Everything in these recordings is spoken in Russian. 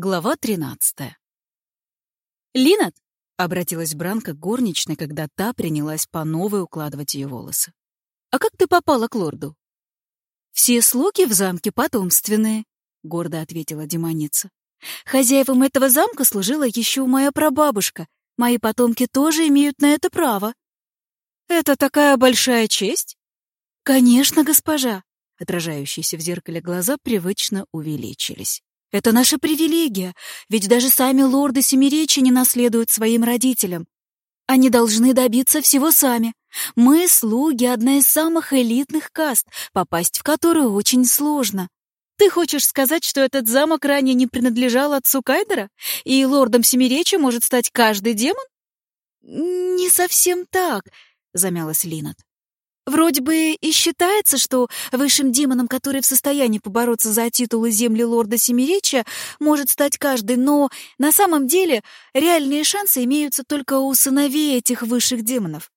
Глава 13. «Линат!» — обратилась Бранка к горничной, когда та принялась по новой укладывать ее волосы. «А как ты попала к лорду?» «Все слуги в замке потомственные», — гордо ответила демоница. «Хозяевам этого замка служила еще моя прабабушка. Мои потомки тоже имеют на это право». «Это такая большая честь?» «Конечно, госпожа!» Отражающиеся в зеркале глаза привычно увеличились. Это наша привилегия, ведь даже сами лорды Семиречи не наследуют своим родителям. Они должны добиться всего сами. Мы, слуги, одна из самых элитных каст, попасть в которую очень сложно. Ты хочешь сказать, что этот замок ранее не принадлежал отцу Кайдера, и лордом Семиречи может стать каждый демон? Не совсем так, замялась Линат. Вроде бы и считается, что высшим демоном, который в состоянии побороться за титулы земли лорда Семиречья, может стать каждый, но на самом деле реальные шансы имеются только у сыновей этих высших демонов.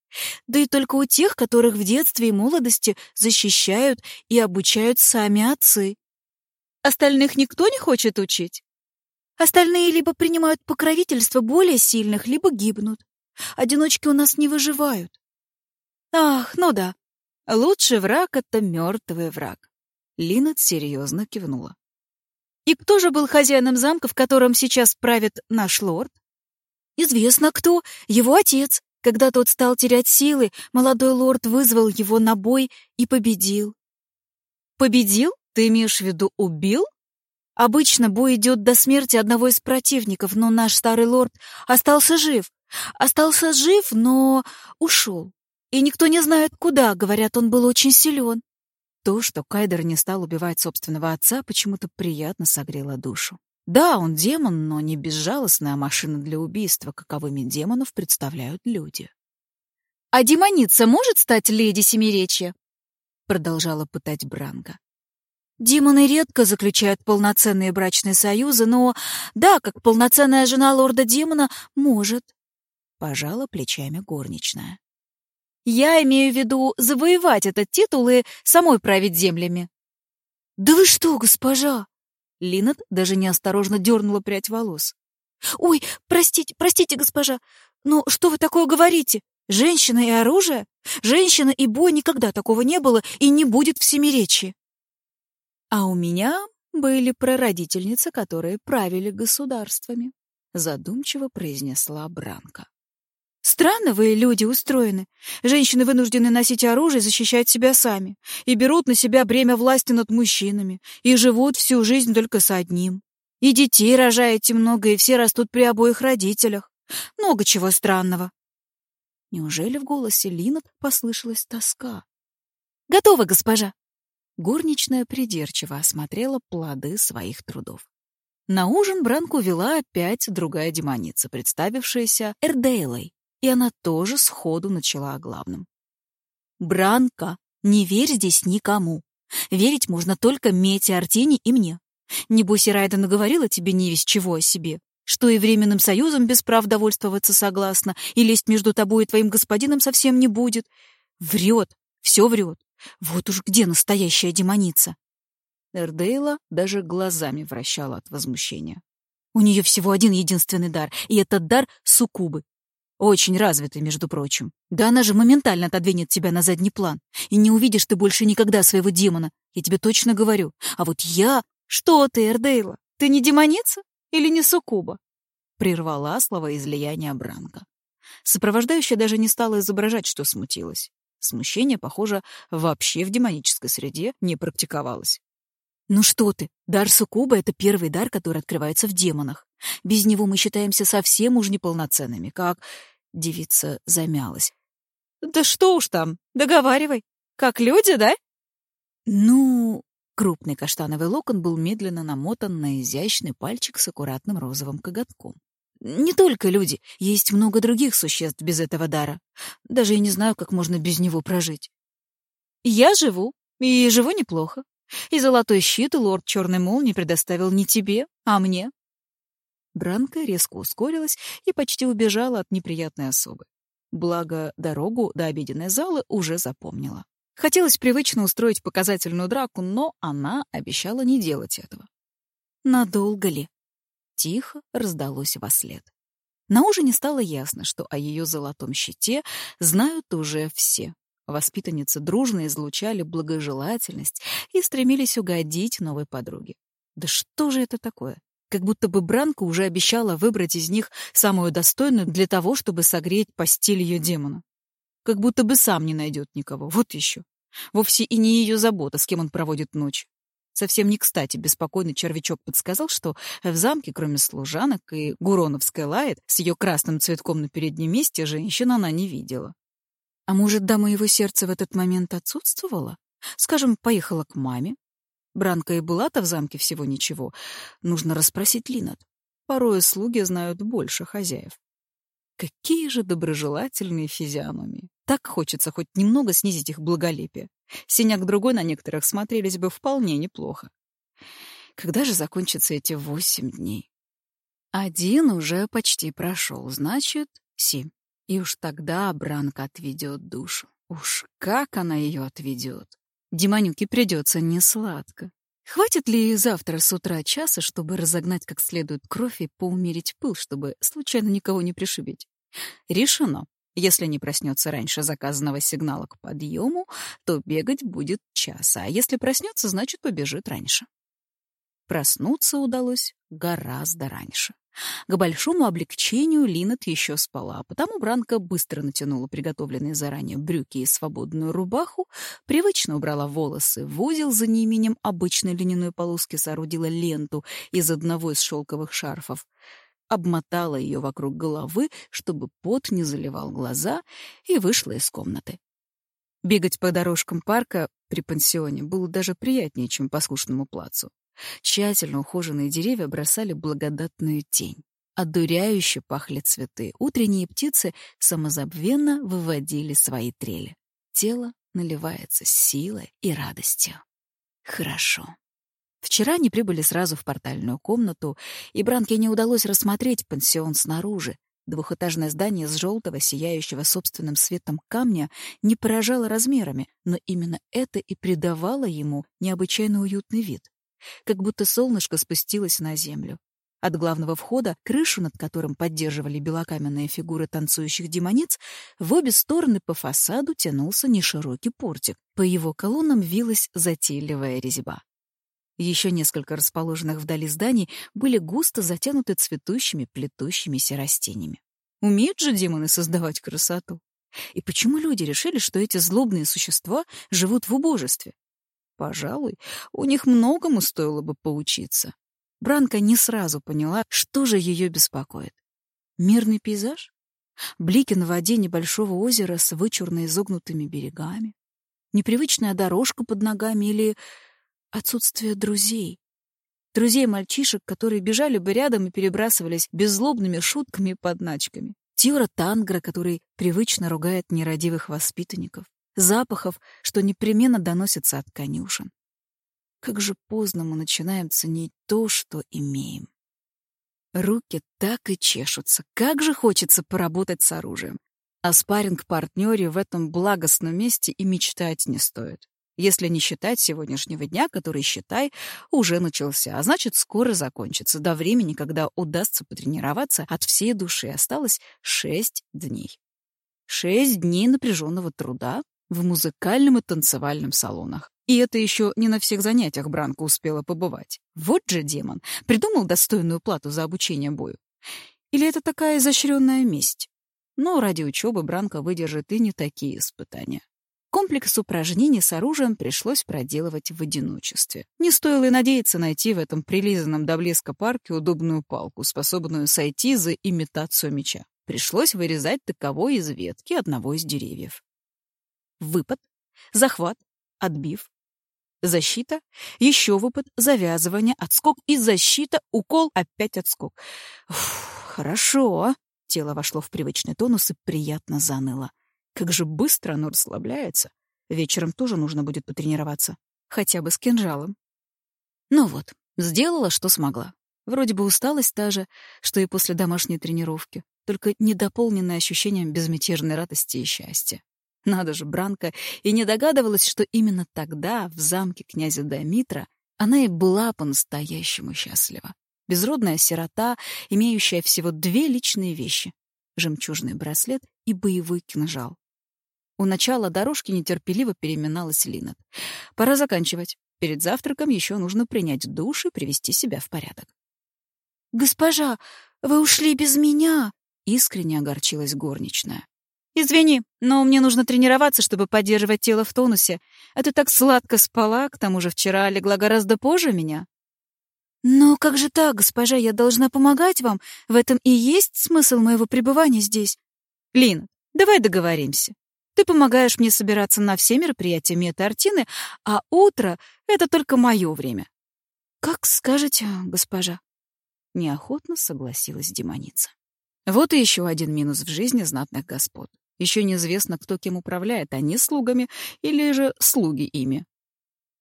Да и только у тех, которых в детстве и молодости защищают и обучают сами отцы. Остальных никто не хочет учить? Остальные либо принимают покровительство более сильных, либо гибнут. Одиночки у нас не выживают. Ах, ну да. Лучший враг — это мертвый враг. Линет серьезно кивнула. И кто же был хозяином замка, в котором сейчас правит наш лорд? Известно кто. Его отец. Когда тот стал терять силы, молодой лорд вызвал его на бой и победил. Победил? Ты имеешь в виду убил? Обычно бой идет до смерти одного из противников, но наш старый лорд остался жив. Остался жив, но ушел. И никто не знает, куда, говорят, он был очень силен. То, что Кайдер не стал убивать собственного отца, почему-то приятно согрело душу. Да, он демон, но не безжалостная машина для убийства, каковыми демонов представляют люди. «А демоница может стать леди Семиречья?» Продолжала пытать Бранга. Демоны редко заключают полноценные брачные союзы, но, да, как полноценная жена лорда-демона, может. Пожала плечами горничная. Я имею в виду завоевать этот титул и самой править землями. Да вы что, госпожа? Линет даже неосторожно дернула прядь волос. Ой, простите, простите, госпожа. Но что вы такое говорите? Женщина и оружие? Женщина и бой никогда такого не было и не будет в Семиречье. А у меня были прародительницы, которые правили государствами, задумчиво произнесла Бранка. Странно вы, люди, устроены. Женщины вынуждены носить оружие и защищать себя сами, и берут на себя бремя власти над мужчинами, и живут всю жизнь только с одним. И детей рожаете много, и все растут при обоих родителях. Много чего странного. Неужели в голосе Линот послышалась тоска? «Готово, госпожа!» Горничная придирчиво осмотрела плоды своих трудов. На ужин Бранку вела опять другая демоница, представившаяся Эрдейлой, и она тоже сходу начала о главном. «Бранка, не верь здесь никому. Верить можно только Мете, Артене и мне. Небось, и Райда наговорила тебе не весь чего о себе, что и временным союзом без прав довольствоваться согласна, и лезть между тобой и твоим господином совсем не будет. Врет, все врет. Вот уж где настоящая демоница. Эрдейла даже глазами вращала от возмущения. У нее всего один единственный дар, и этот дар — суккубы. Очень развитый, между прочим. Да она же моментально отодвинет тебя на задний план. И не увидишь ты больше никогда своего демона. Я тебе точно говорю. А вот я... Что ты, Эрдейла? Ты не демоница? Или не суккуба? Прервала слова излияния Бранка. Сопровождающая даже не стала изображать, что смутилась. Смущение, похоже, вообще в демонической среде не практиковалось. «Ну что ты, дар суккуба — это первый дар, который открывается в демонах. Без него мы считаемся совсем уж неполноценными, как Девица замялась. «Да что уж там, договаривай. Как люди, да?» «Ну...» Крупный каштановый локон был медленно намотан на изящный пальчик с аккуратным розовым коготком. «Не только люди. Есть много других существ без этого дара. Даже я не знаю, как можно без него прожить. Я живу, и живу неплохо. И золотой щит лорд Черной Молнии предоставил не тебе, а мне. Бранка резко ускорилась и почти убежала от неприятной особы. Благо, дорогу до обеденной залы уже запомнила. Хотелось привычно устроить показательную драку, но она обещала не делать этого. «Надолго ли?» — тихо раздалось во след. На ужине стало ясно, что о ее золотом щите знают уже все. Воспитанницы дружно излучали благожелательность и стремились угодить новой подруге. Да что же это такое? Как будто бы Бранка уже обещала выбрать из них самую достойную для того, чтобы согреть постель ее демона. Как будто бы сам не найдет никого. Вот еще. Вовсе и не ее забота, с кем он проводит ночь. Совсем не кстати беспокойный червячок подсказал, что в замке, кроме служанок и Гуроновской лает, с ее красным цветком на переднем месте женщин она не видела. А может, дама его сердца в этот момент отсутствовала? Скажем, поехала к маме? Бранка и была-то в замке всего ничего. Нужно расспросить Линат. Порой слуги знают больше хозяев. Какие же доброжелательные физиономии. Так хочется хоть немного снизить их благолепие. Синяк другой на некоторых смотрелись бы вполне неплохо. Когда же закончатся эти восемь дней? Один уже почти прошел, значит, семь. И уж тогда Бранка отведет душу. Уж как она ее отведет. Демонюке придется несладко. Хватит ли завтра с утра часа, чтобы разогнать как следует кровь и поумерить пыл, чтобы случайно никого не пришибить? Решено. Если не проснется раньше заказанного сигнала к подъему, то бегать будет час, а если проснется, значит, побежит раньше. Проснуться удалось гораздо раньше. К большому облегчению Линет еще спала, а потому Бранка быстро натянула приготовленные заранее брюки и свободную рубаху, привычно убрала волосы в узел за неименем обычной льняной полоски, соорудила ленту из одного из шелковых шарфов, обмотала ее вокруг головы, чтобы пот не заливал глаза, и вышла из комнаты. Бегать по дорожкам парка при пансионе было даже приятнее, чем по скучному плацу. Тщательно ухоженные деревья бросали благодатную тень. Одуряюще пахли цветы. Утренние птицы самозабвенно выводили свои трели. Тело наливается силой и радостью. Хорошо. Вчера они прибыли сразу в портальную комнату, и Бранке не удалось рассмотреть пансион снаружи. Двухэтажное здание с желтого, сияющего собственным светом камня не поражало размерами, но именно это и придавало ему необычайно уютный вид. Как будто солнышко спустилось на землю. От главного входа, крышу над которым поддерживали белокаменные фигуры танцующих демониц, в обе стороны по фасаду тянулся неширокий портик. По его колоннам вилась затейливая резьба. Еще несколько расположенных вдали зданий были густо затянуты цветущими, плетущимися растениями. Умеют же демоны создавать красоту. И почему люди решили, что эти злобные существа живут в убожестве? Пожалуй, у них многому стоило бы поучиться. Бранка не сразу поняла, что же ее беспокоит. Мирный пейзаж? Блики на воде небольшого озера с вычурно изогнутыми берегами? Непривычная дорожка под ногами или отсутствие друзей. Друзей мальчишек, которые бежали бы рядом и перебрасывались беззлобными шутками и подначками. Тьюра Тангра, который привычно ругает нерадивых воспитанников. Запахов, что непременно доносятся от конюшен. Как же поздно мы начинаем ценить то, что имеем. Руки так и чешутся. Как же хочется поработать с оружием. О спарринг-партнёре в этом благостном месте и мечтать не стоит если не считать сегодняшнего дня, который, считай, уже начался, а значит, скоро закончится. До времени, когда удастся потренироваться, от всей души осталось шесть дней. Шесть дней напряженного труда в музыкальном и танцевальном салонах. И это еще не на всех занятиях Бранко успела побывать. Вот же демон, придумал достойную плату за обучение бою. Или это такая изощренная месть? Но ради учебы Бранко выдержит и не такие испытания. Комплекс упражнений с оружием пришлось проделывать в одиночестве. Не стоило и надеяться найти в этом прилизанном до блеска парке удобную палку, способную сойти за имитацию меча. Пришлось вырезать таковой из ветки одного из деревьев. Выпад, захват, отбив, защита, еще выпад, завязывание, отскок и защита, укол, опять отскок. Уф, хорошо. Тело вошло в привычный тонус и приятно заныло. Как же быстро оно расслабляется. Вечером тоже нужно будет потренироваться. Хотя бы с кинжалом. Ну вот, сделала, что смогла. Вроде бы усталость та же, что и после домашней тренировки, только недополненная ощущением безмятежной радости и счастья. Надо же, Бранка и не догадывалась, что именно тогда, в замке князя Дамитра, она и была по-настоящему счастлива. безродная сирота, имеющая всего две личные вещи — жемчужный браслет и боевой кинжал. У начала дорожки нетерпеливо переминалась Линет. Пора заканчивать. Перед завтраком еще нужно принять душ и привести себя в порядок. «Госпожа, вы ушли без меня!» — искренне огорчилась горничная. «Извини, но мне нужно тренироваться, чтобы поддерживать тело в тонусе. А ты так сладко спала, к тому же вчера легла гораздо позже меня». «Но как же так, госпожа, я должна помогать вам. В этом и есть смысл моего пребывания здесь». «Лин, давай договоримся. Ты помогаешь мне собираться на все мероприятия Меты-Артины, а утро — это только мое время. Как скажете, госпожа. Неохотно согласилась демоница. Вот и еще один минус в жизни знатных господ. Еще неизвестно, кто кем управляет, они слугами или же слуги ими.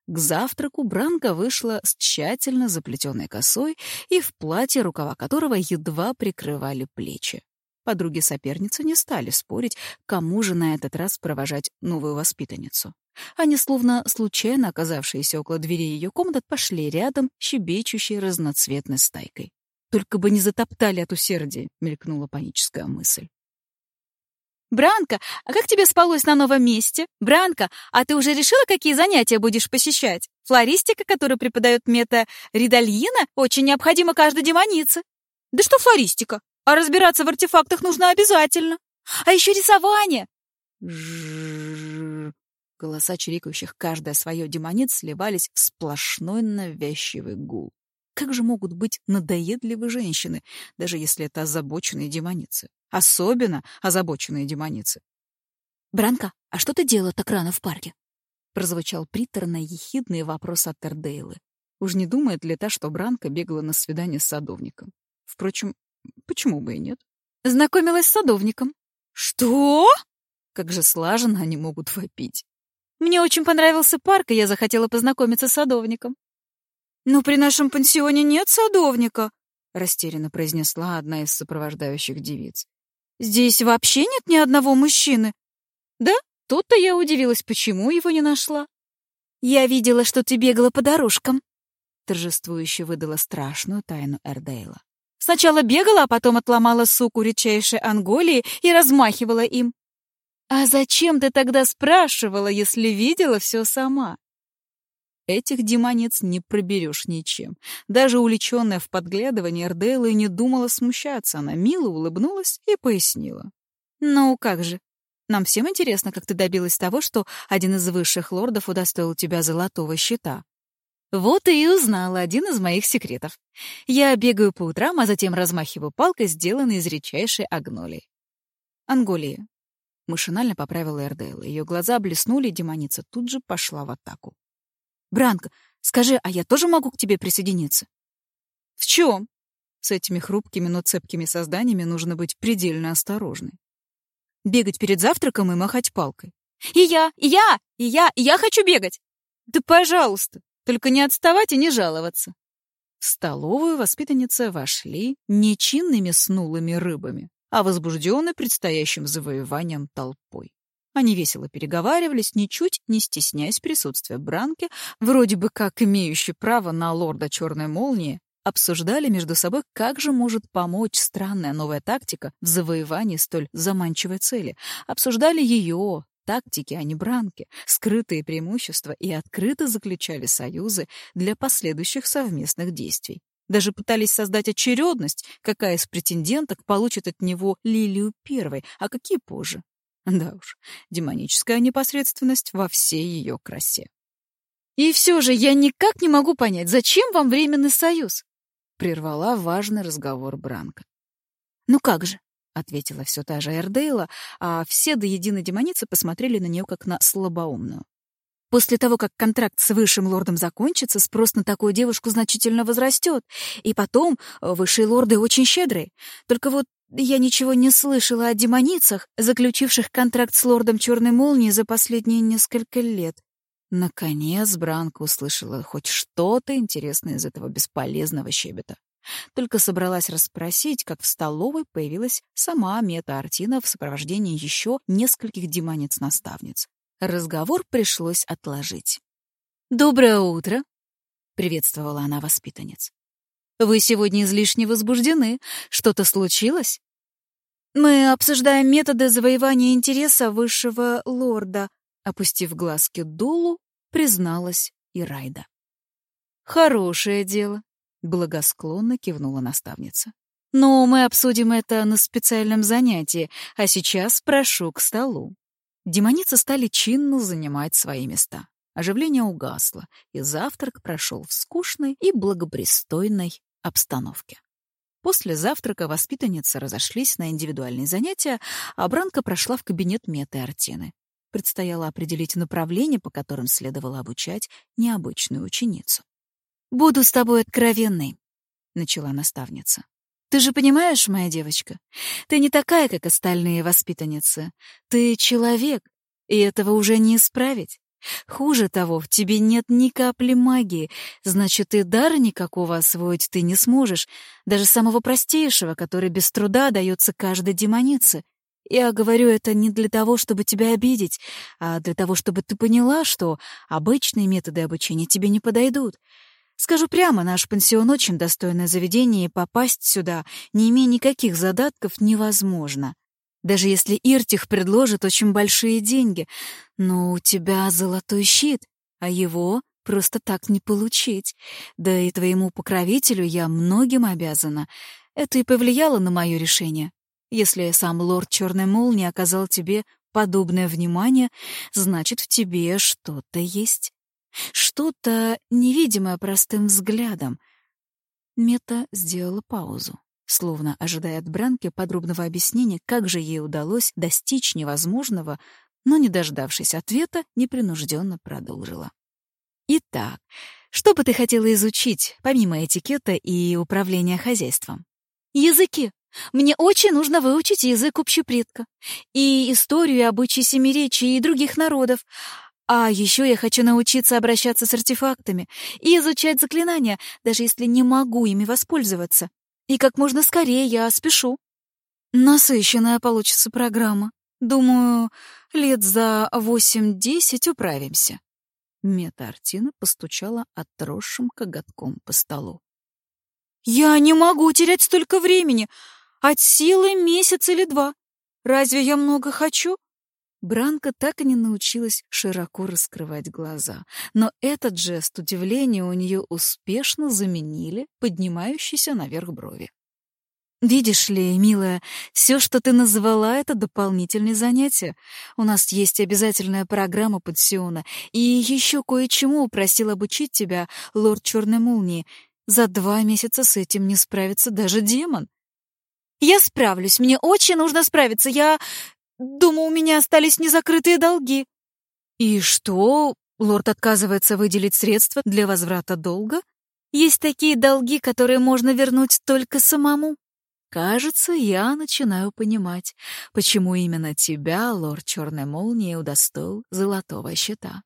К завтраку Бранка вышла с тщательно заплетенной косой и в платье, рукава которого едва прикрывали плечи. Подруги-соперницы не стали спорить, кому же на этот раз провожать новую воспитанницу. Они, словно случайно оказавшиеся около двери ее комнат, пошли рядом, щебечущей разноцветной стайкой. «Только бы не затоптали от усердия», — мелькнула паническая мысль. «Бранка, а как тебе спалось на новом месте? Бранка, а ты уже решила, какие занятия будешь посещать? Флористика, которую преподает мета Ридальина, очень необходима каждой демонице». «Да что флористика? А разбираться в артефактах нужно обязательно. А еще рисование. Голоса чирикающих каждое свое демониц сливались в сплошной навязчивый гул. Как же могут быть надоедливы женщины, даже если это озабоченные демоницы? Особенно озабоченные демоницы. «Бранка, а что ты делала так рано в парке?» Прозвучал приторно-ехидный вопрос от Тердейлы. Уж не думает ли та, что Бранка бегала на свидание с садовником? Впрочем, Почему бы и нет? Знакомилась с садовником. Что? Как же слаженно они могут вопить. Мне очень понравился парк, и я захотела познакомиться с садовником. Но при нашем пансионе нет садовника, растерянно произнесла одна из сопровождающих девиц. Здесь вообще нет ни одного мужчины. Да, тут-то я удивилась, почему его не нашла. Я видела, что ты бегала по дорожкам. Торжествующе выдала страшную тайну Эрдейла. Сначала бегала, а потом отломала суку редчайшей Анголии и размахивала им. А зачем ты тогда спрашивала, если видела все сама? Этих демонец не проберешь ничем. Даже уличенная в подглядывании Эрдейла не думала смущаться. Она мило улыбнулась и пояснила. «Ну, как же. Нам всем интересно, как ты добилась того, что один из высших лордов удостоил тебя золотого щита. Вот и узнала один из моих секретов. Я бегаю по утрам, а затем размахиваю палкой, сделанной из редчайшей агнолии. Анголии. Машинально поправила Эрдейла. Ее глаза блеснули, и демоница тут же пошла в атаку. «Бранка, скажи, а я тоже могу к тебе присоединиться?» «В чем?» С этими хрупкими, но цепкими созданиями нужно быть предельно осторожной. Бегать перед завтраком и махать палкой. «И я, и я, и я, и я хочу бегать!» «Да пожалуйста!» Только не отставать и не жаловаться. В столовую воспитанницы вошли не чинными снулыми рыбами, а возбужденной предстоящим завоеванием толпой. Они весело переговаривались, ничуть не стесняясь присутствия Бранки, вроде бы как имеющий право на лорда Черной Молнии, обсуждали между собой, как же может помочь странная новая тактика в завоевании столь заманчивой цели. Обсуждали ее, тактики, а не бранки, скрытые преимущества и открыто заключали союзы для последующих совместных действий. Даже пытались создать очередность, какая из претенденток получит от него Лилию первой, а какие позже. Да уж, демоническая непосредственность во всей ее красе. «И все же я никак не могу понять, зачем вам временный союз?» — прервала важный разговор Бранка. «Ну как же, — ответила все та же Эрдейла, а все до единой демоницы посмотрели на нее как на слабоумную. После того, как контракт с высшим лордом закончится, спрос на такую девушку значительно возрастет. И потом, э, высшие лорды очень щедрые. Только вот я ничего не слышала о демоницах, заключивших контракт с лордом Черной Молнии за последние несколько лет. Наконец Бранка услышала хоть что-то интересное из этого бесполезного щебета. Только собралась расспросить, как в столовой появилась сама Мета Артина в сопровождении еще нескольких демонец-наставниц. Разговор пришлось отложить. «Доброе утро!» — приветствовала она воспитанниц. Вы сегодня излишне возбуждены. Что-то случилось?» «Мы обсуждаем методы завоевания интереса высшего лорда», опустив глазки долу, призналась Ирайда. «Хорошее дело», — благосклонно кивнула наставница. «Но мы обсудим это на специальном занятии, а сейчас прошу к столу». Демоницы стали чинно занимать свои места. Оживление угасло, и завтрак прошел в скучной и благопристойной обстановке. После завтрака воспитанницы разошлись на индивидуальные занятия, а Бранка прошла в кабинет Меты Артины. Предстояло определить направление, по которым следовало обучать необычную ученицу. «Буду с тобой откровенной», — начала наставница. «Ты же понимаешь, моя девочка, ты не такая, как остальные воспитанницы. Ты человек, и этого уже не исправить. Хуже того, в тебе нет ни капли магии, значит, и дара никакого освоить ты не сможешь, даже самого простейшего, который без труда дается каждой демонице. Я говорю это не для того, чтобы тебя обидеть, а для того, чтобы ты поняла, что обычные методы обучения тебе не подойдут. Скажу прямо, наш пансион очень достойное заведение, и попасть сюда, не имея никаких задатков, невозможно. Даже если Иртих предложит очень большие деньги. Но у тебя золотой щит, а его просто так не получить. Да и твоему покровителю я многим обязана. Это и повлияло на мое решение. Если сам лорд Черной Молнии оказал тебе подобное внимание, значит, в тебе что-то есть. Что-то невидимое простым взглядом. Мета сделала паузу словно ожидая от Бранки подробного объяснения, как же ей удалось достичь невозможного, но, не дождавшись ответа, непринужденно продолжила. «Итак, что бы ты хотела изучить, помимо этикета и управления хозяйством?» «Языки. Мне очень нужно выучить язык общепредка. И историю и обычаи семиречия и других народов. А еще я хочу научиться обращаться с артефактами и изучать заклинания, даже если не могу ими воспользоваться. И как можно скорее я спешу. Насыщенная получится программа. Думаю, лет за восемь-десять управимся. Мета Артина постучала отросшим коготком по столу. «Я не могу терять столько времени. От силы месяц или два. Разве я много хочу?» Бранка так и не научилась широко раскрывать глаза, но этот жест удивления у нее успешно заменили поднимающиеся наверх брови. «Видишь ли, милая, все, что ты назвала, это дополнительные занятия. У нас есть обязательная программа пансиона, и еще кое-чему просил обучить тебя лорд Черной Молнии. За два месяца с этим не справится даже демон». «Я справлюсь, мне очень нужно справиться. Я Думаю, у меня остались незакрытые долги. И что? Лорд отказывается выделить средства для возврата долга? Есть такие долги, которые можно вернуть только самому. Кажется, я начинаю понимать, почему именно тебя лорд Черной Молнии удостоил золотого щита.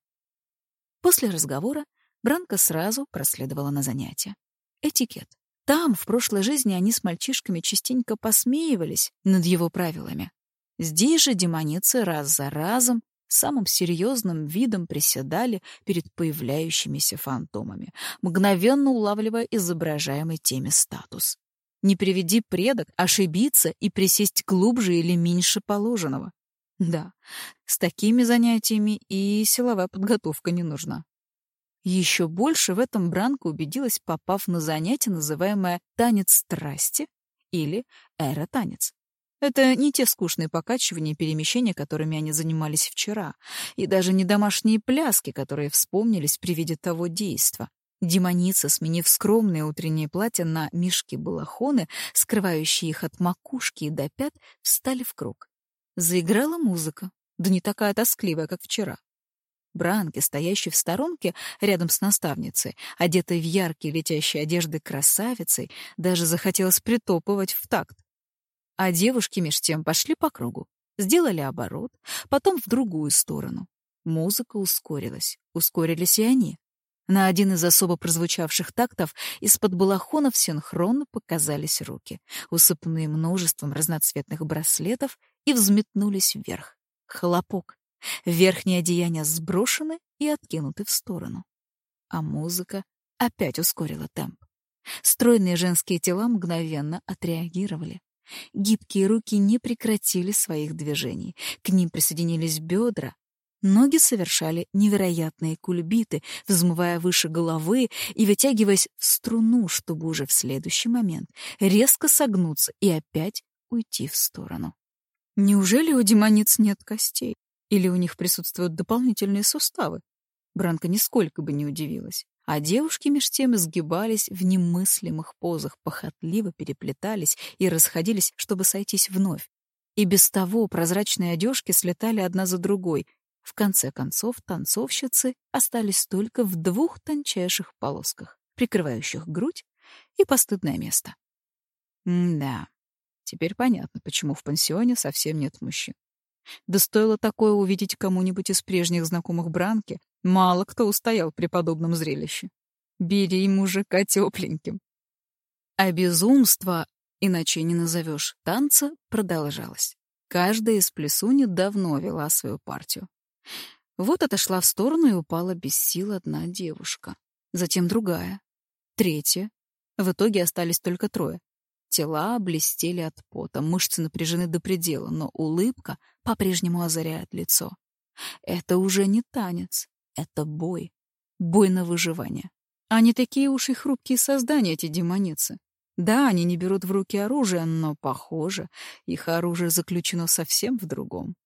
После разговора Бранка сразу проследовала на занятия. Этикет. Там, в прошлой жизни, они с мальчишками частенько посмеивались над его правилами. Здесь же демоницы раз за разом самым серьезным видом приседали перед появляющимися фантомами, мгновенно улавливая изображаемый теми статус. Не приведи предок ошибиться и присесть глубже или меньше положенного. Да, с такими занятиями и силовая подготовка не нужна. Еще больше в этом Бранка убедилась, попав на занятие, называемое «танец страсти» или «эра-танец». Это не те скучные покачивания и перемещения, которыми они занимались вчера, и даже не домашние пляски, которые вспомнились при виде того действа. Демоница, сменив скромные утренние платья на мешки-балахоны, скрывающие их от макушки и до пят, встали в круг. Заиграла музыка, да не такая тоскливая, как вчера. Бранки, стоящей в сторонке рядом с наставницей, одетой в яркие летящие одежды красавицей, даже захотелось притопывать в такт. А девушки меж тем пошли по кругу, сделали оборот, потом в другую сторону. Музыка ускорилась, ускорились и они. На один из особо прозвучавших тактов из-под балахонов синхронно показались руки, усыпанные множеством разноцветных браслетов, и взметнулись вверх. Хлопок. Верхние одеяния сброшены и откинуты в сторону. А музыка опять ускорила темп. Стройные женские тела мгновенно отреагировали. Гибкие руки не прекратили своих движений. К ним присоединились бедра. Ноги совершали невероятные кульбиты, взмывая выше головы и вытягиваясь в струну, чтобы уже в следующий момент резко согнуться и опять уйти в сторону. Неужели у демониц нет костей? Или у них присутствуют дополнительные суставы? Бранка нисколько бы не удивилась. А девушки меж тем изгибались в немыслимых позах, похотливо переплетались и расходились, чтобы сойтись вновь. И без того прозрачные одежки слетали одна за другой. В конце концов, танцовщицы остались только в двух тончайших полосках, прикрывающих грудь и постыдное место. М-да, теперь понятно, почему в пансионе совсем нет мужчин. Да стоило такое увидеть кому-нибудь из прежних знакомых Бранки, мало кто устоял при подобном зрелище. Бери мужика тепленьким. А безумство, иначе не назовешь, танца продолжалось. Каждая из плесуни давно вела свою партию. Вот отошла в сторону и упала без сил одна девушка. Затем другая. Третья. В итоге остались только трое. Тела блестели от пота, мышцы напряжены до предела, но улыбка по-прежнему озаряет лицо. Это уже не танец, это бой. Бой на выживание. Они такие уж и хрупкие создания, эти демоницы. Да, они не берут в руки оружие, но, похоже, их оружие заключено совсем в другом.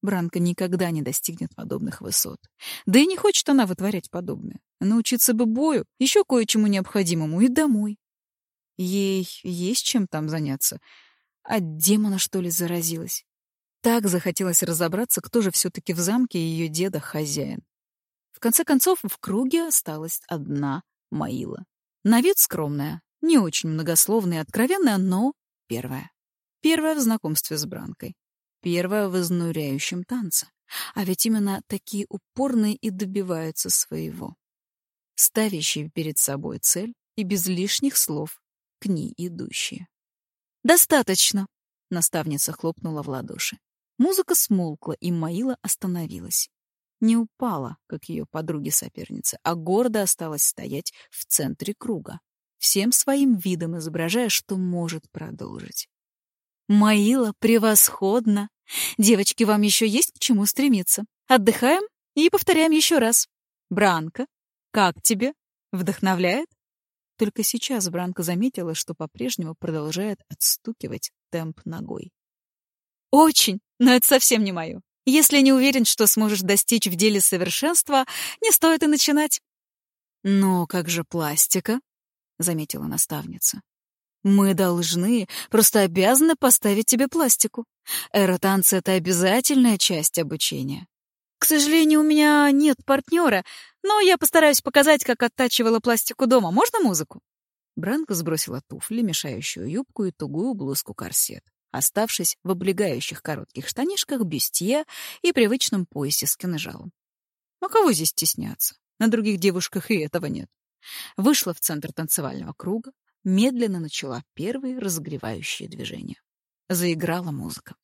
Бранка никогда не достигнет подобных высот. Да и не хочет она вытворять подобное. Научиться бы бою, еще кое-чему необходимому и домой. Ей есть чем там заняться. От демона, что ли, заразилась? Так захотелось разобраться, кто же все-таки в замке ее деда хозяин. В конце концов, в круге осталась одна Маила. На вид скромная, не очень многословная и откровенная, но первая. Первая в знакомстве с Бранкой. Первая в изнуряющем танце. А ведь именно такие упорные и добиваются своего. Ставящие перед собой цель и без лишних слов к ней идущие. «Достаточно!» — наставница хлопнула в ладоши. Музыка смолкла, и Маила остановилась. Не упала, как ее подруги-соперницы, а гордо осталась стоять в центре круга, всем своим видом изображая, что может продолжить. «Маила, превосходно! Девочки, вам еще есть к чему стремиться. Отдыхаем и повторяем еще раз. Бранка, как тебе? Вдохновляет?» Только сейчас Бранка заметила, что по-прежнему продолжает отстукивать темп ногой. «Очень, но это совсем не мое. Если не уверен, что сможешь достичь в деле совершенства, не стоит и начинать». «Но как же пластика?» — заметила наставница. «Мы должны, просто обязаны поставить тебе пластику. Эротанцы — это обязательная часть обучения. К сожалению, у меня нет партнера, но я постараюсь показать, как оттачивала пластику дома. Можно музыку?» Бранка сбросила туфли, мешающую юбку и тугую блузку-корсет, оставшись в облегающих коротких штанишках, бюстье и привычном поясе с кинжалом. А кого здесь стесняться? На других девушках и этого нет. Вышла в центр танцевального круга, медленно начала первые разогревающие движения. Заиграла музыка.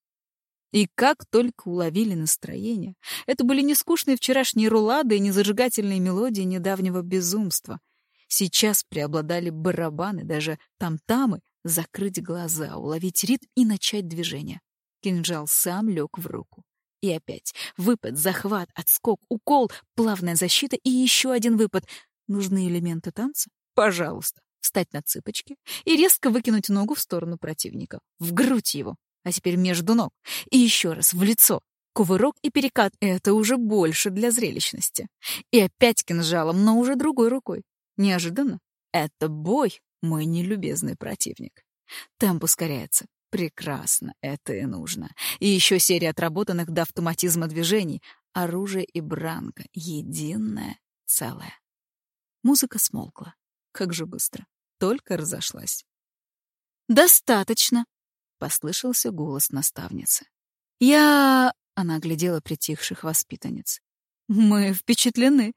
И как только уловили настроение, это были не скучные вчерашние рулады и не зажигательные мелодии недавнего безумства. Сейчас преобладали барабаны, даже там-тамы, закрыть глаза, уловить ритм и начать движение. Кинжал сам лег в руку. И опять выпад, захват, отскок, укол, плавная защита и еще один выпад. Нужны элементы танца? Пожалуйста. Встать на цыпочки и резко выкинуть ногу в сторону противника. В грудь его а теперь между ног. И еще раз в лицо. Кувырок и перекат — это уже больше для зрелищности. И опять кинжалом, но уже другой рукой. Неожиданно. Это бой, мой нелюбезный противник. Темп ускоряется. Прекрасно, это и нужно. И еще серия отработанных до автоматизма движений. Оружие и бранка. Единое целое. Музыка смолкла. Как же быстро. Только разошлась. «Достаточно», — послышался голос наставницы. «Я...» — она оглядела притихших воспитанниц. «Мы впечатлены.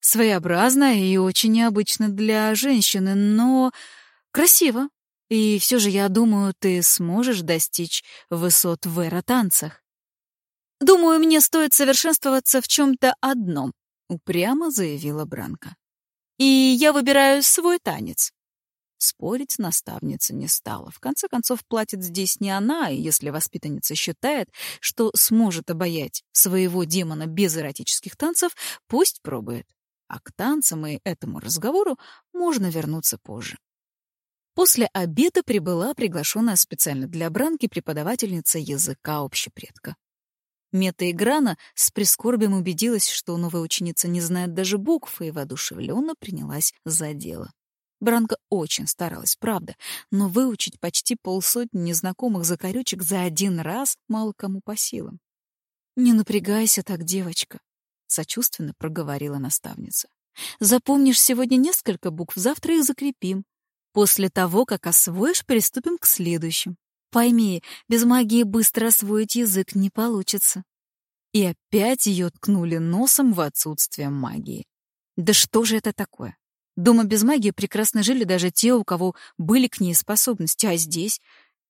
Своеобразно и очень необычно для женщины, но красиво. И все же, я думаю, ты сможешь достичь высот в эротанцах». «Думаю, мне стоит совершенствоваться в чем-то одном», — упрямо заявила Бранка. «И я выбираю свой танец. Спорить наставница не стала. В конце концов, платит здесь не она, и если воспитанница считает, что сможет обаять своего демона без эротических танцев, пусть пробует. А к танцам и этому разговору можно вернуться позже. После обеда прибыла приглашенная специально для Бранки преподавательница языка общепредка. Мета Играна с прискорбием убедилась, что новая ученица не знает даже букв, и воодушевленно принялась за дело. Бранка очень старалась, правда, но выучить почти полсотни незнакомых закорючек за один раз мало кому по силам. «Не напрягайся так, девочка», — сочувственно проговорила наставница. «Запомнишь сегодня несколько букв, завтра их закрепим. После того, как освоишь, приступим к следующим. Пойми, без магии быстро освоить язык не получится». И опять ее ткнули носом в отсутствие магии. Да что же это такое? Дома без магии прекрасно жили даже те, у кого были к ней способности, а здесь...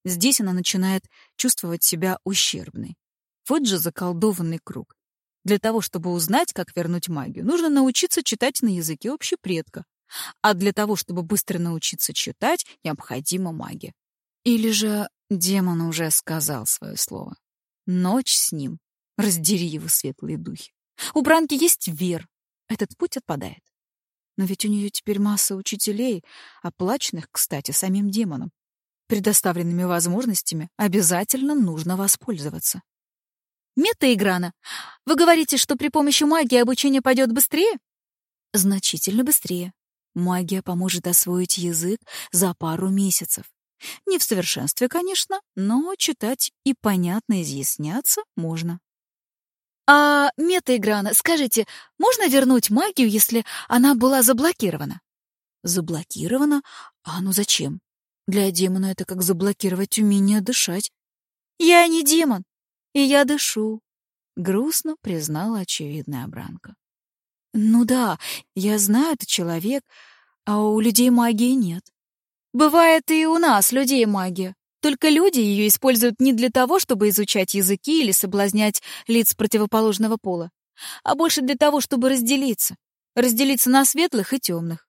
Здесь она начинает чувствовать себя ущербной. Вот же заколдованный круг. Для того, чтобы узнать, как вернуть магию, нужно научиться читать на языке общепредка. А для того, чтобы быстро научиться читать, необходима магия. Или же демон уже сказал свое слово. Ночь с ним. Раздери его светлые духи. У Бранки есть вер. Этот путь отпадает. Но ведь у нее теперь масса учителей, оплаченных, кстати, самим демоном. Предоставленными возможностями обязательно нужно воспользоваться. Мета Играна, вы говорите, что при помощи магии обучение пойдет быстрее? Значительно быстрее. Магия поможет освоить язык за пару месяцев. Не в совершенстве, конечно, но читать и понятно изъясняться можно. А мета-играна, скажите, можно вернуть магию, если она была заблокирована? Заблокирована? А ну зачем? Для демона это как заблокировать умение дышать. Я не демон, и я дышу, грустно признала очевидная Бранка. Ну да, я знаю, ты человек, а у людей магии нет. Бывает и у нас, людей, магия. Только люди ее используют не для того, чтобы изучать языки или соблазнять лиц противоположного пола, а больше для того, чтобы разделиться. Разделиться на светлых и темных.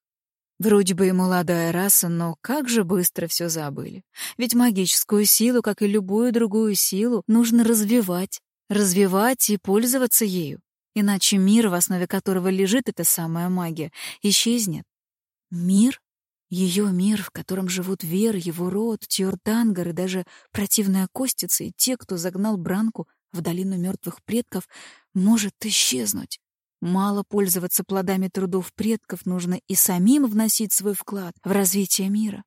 Вроде бы и молодая раса, но как же быстро все забыли. Ведь магическую силу, как и любую другую силу, нужно развивать. Развивать и пользоваться ею. Иначе мир, в основе которого лежит эта самая магия, исчезнет. Мир? Ее мир, в котором живут Вер, его род, Тьордангар и даже противная Костица и те, кто загнал Бранку в долину мертвых предков, может исчезнуть. Мало пользоваться плодами трудов предков, нужно и самим вносить свой вклад в развитие мира.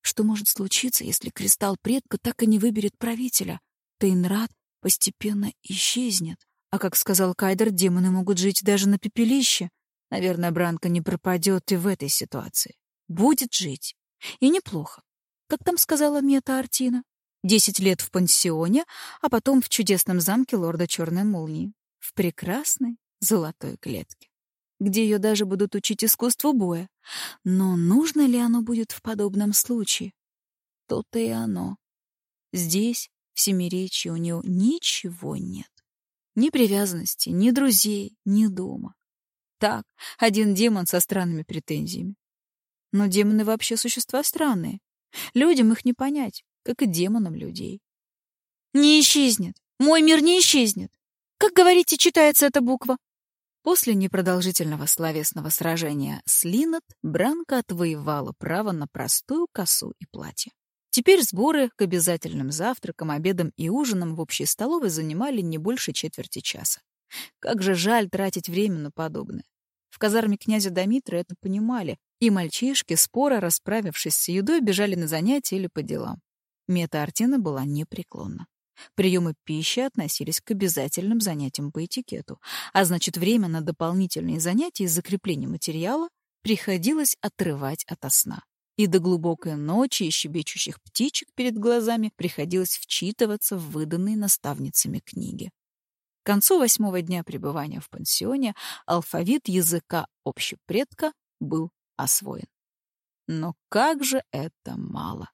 Что может случиться, если кристалл предка так и не выберет правителя? Тейнрад постепенно исчезнет. А как сказал Кайдер, демоны могут жить даже на пепелище. Наверное, Бранка не пропадет и в этой ситуации. Будет жить. И неплохо. Как там сказала Мета Артина? Десять лет в пансионе, а потом в чудесном замке лорда Черной Молнии. В прекрасной золотой клетке, где ее даже будут учить искусству боя. Но нужно ли оно будет в подобном случае? То-то и оно. Здесь, в Семиречье, у нее ничего нет. Ни привязанности, ни друзей, ни дома. Так, один демон со странными претензиями. Но демоны вообще существа странные. Людям их не понять, как и демонам людей. Не исчезнет. Мой мир не исчезнет. Как, говорите, читается эта буква? После непродолжительного словесного сражения с Линнет Бранка отвоевала право на простую косу и платье. Теперь сборы к обязательным завтракам, обедам и ужинам в общей столовой занимали не больше четверти часа. Как же жаль тратить время на подобное. В казарме князя Домитра это понимали, и мальчишки, споро расправившись с едой, бежали на занятия или по делам. Мета Артина была непреклонна. Приемы пищи относились к обязательным занятиям по этикету, а значит, время на дополнительные занятия из закрепления материала приходилось отрывать ото сна. И до глубокой ночи и щебечущих птичек перед глазами приходилось вчитываться в выданные наставницами книги. К концу восьмого дня пребывания в пансионе алфавит языка общепредка был освоен. Но как же это мало!